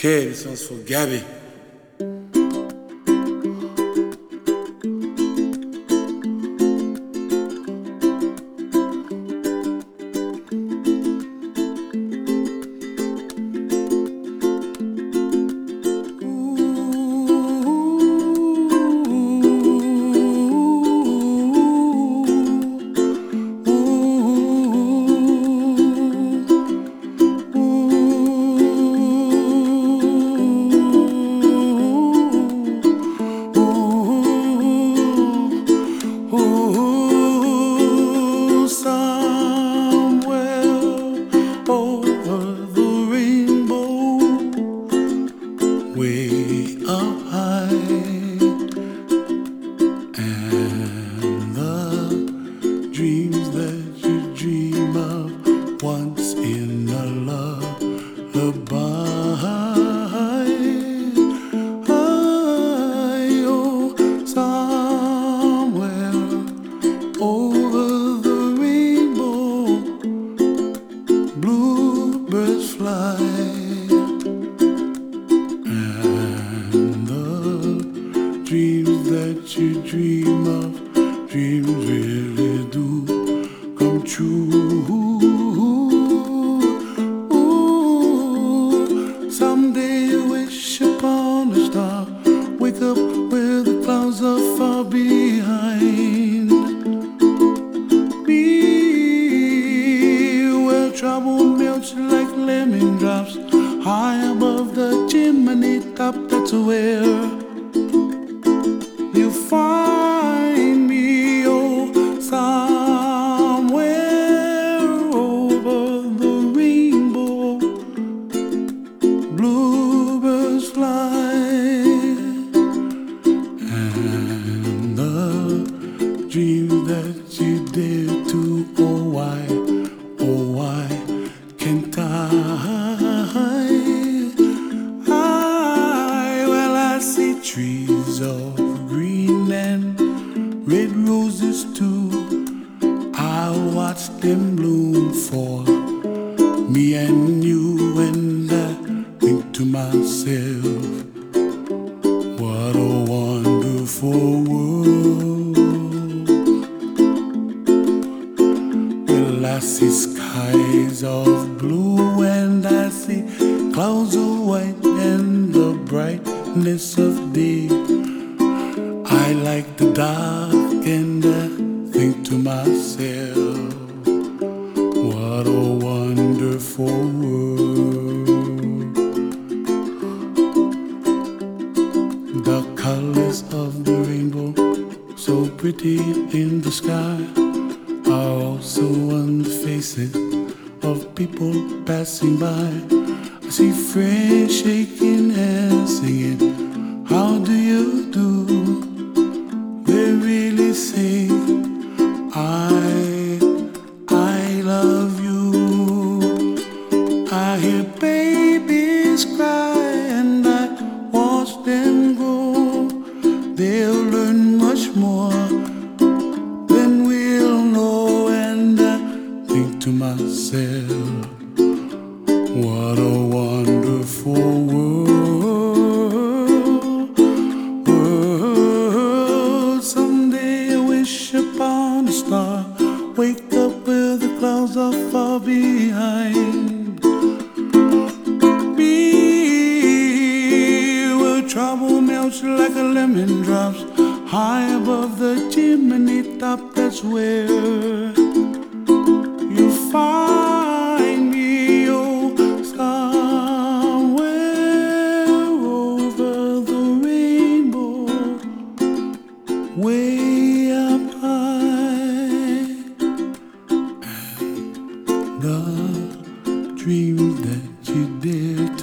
K, licença, Gabi. Up high, dream of, dreams really do come true. Ooh, someday you wish upon a star, wake up where the clouds are far behind. Be where trouble melts like lemon drops, high above the chimney top. That's where and the dreams that you dare to, oh, why, oh, why can't I? I, well, I see trees of green and red roses too. I watch them bloom for me and you, and I think to myself, world. Well, I see skies of blue, and I see clouds of white, and the brightness of day. I like the dark, and I think to myself, what a wonderful world. The colors of pretty in the sky, are also on the faces of people passing by. I see friends shaking hands, singing, How do you do? Myself, what a wonderful world. world. Someday I wish upon a star. Wake up where the clouds are far behind. Be where trouble melts like a lemon drops. High above the chimney top, that's where way up high. The dreams that you did